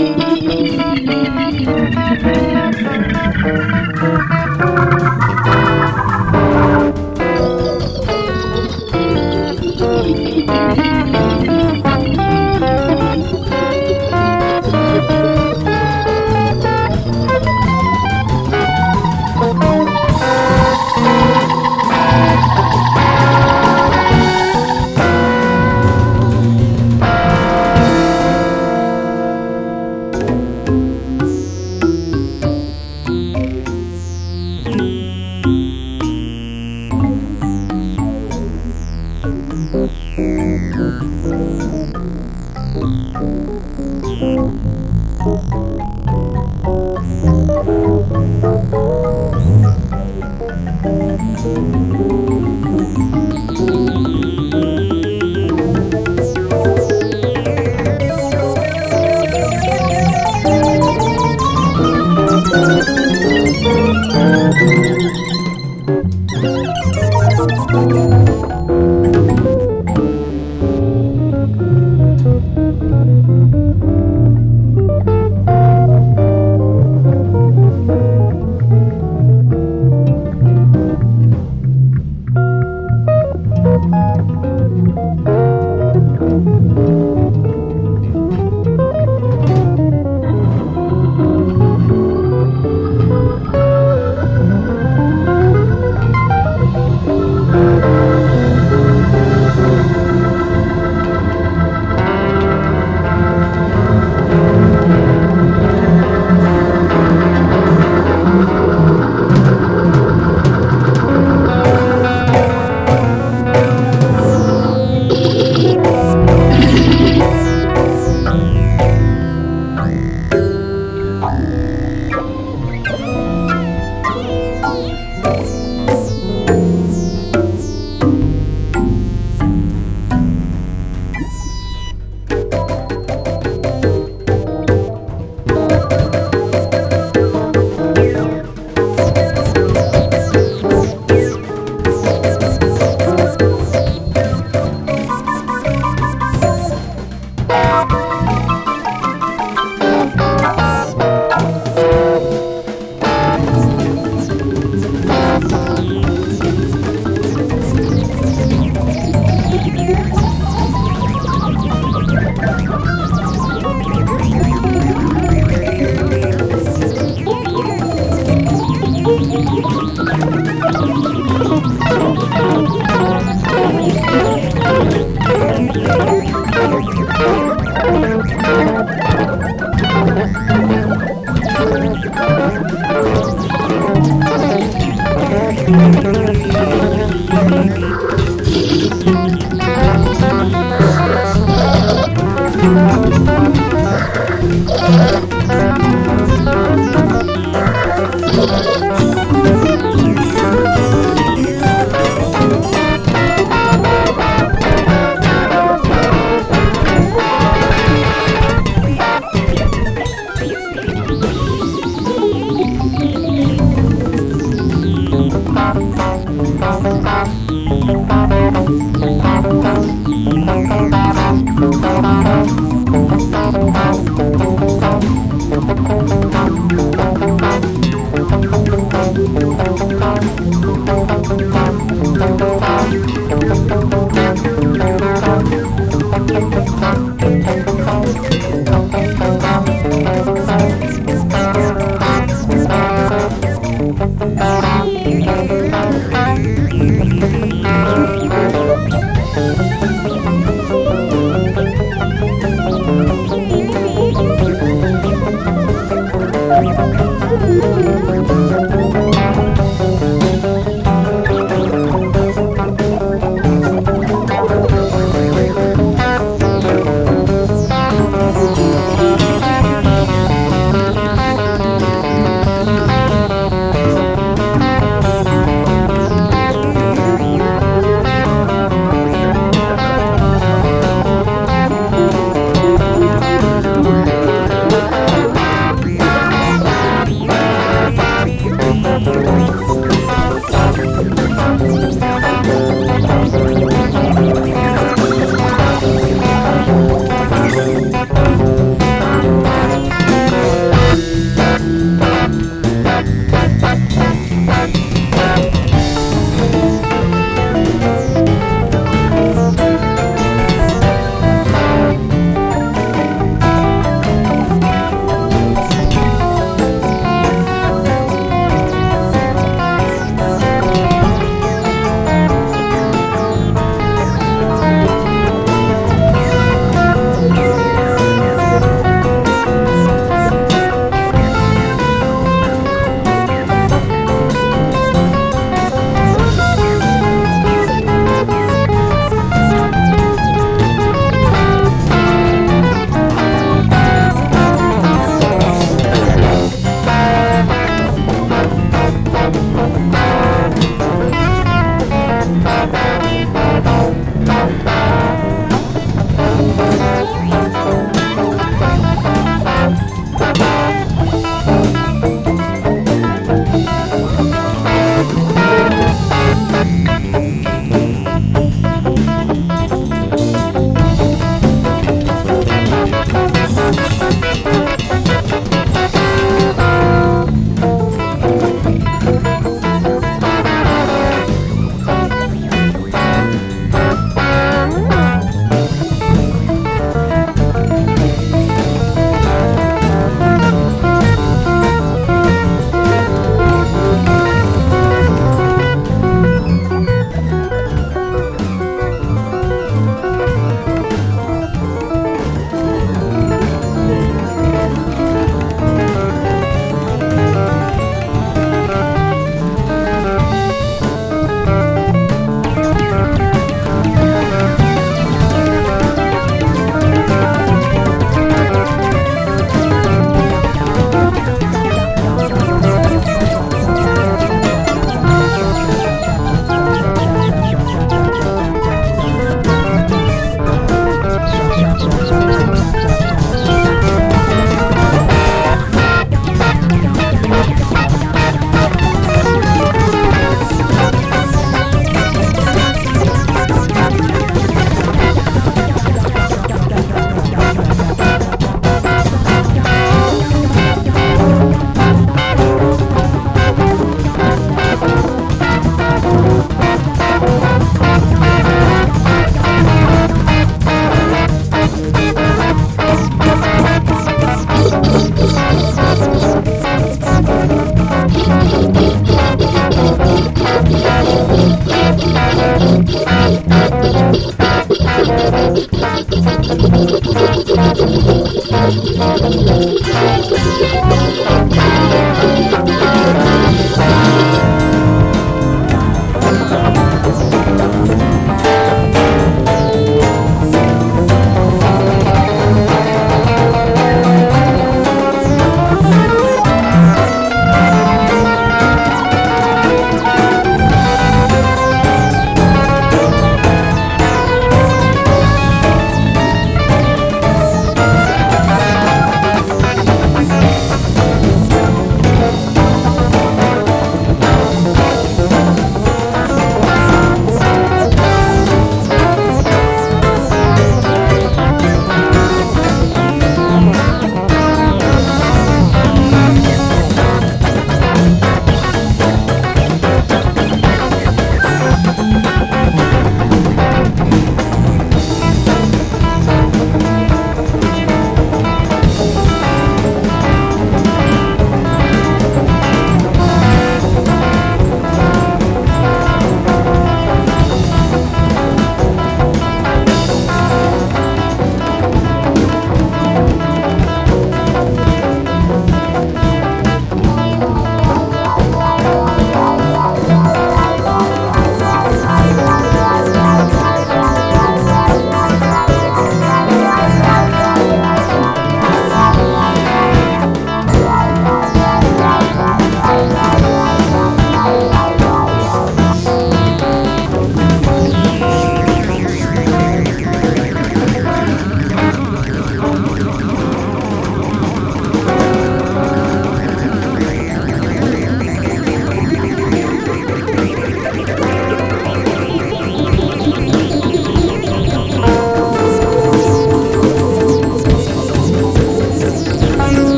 Thank you.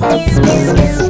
Thank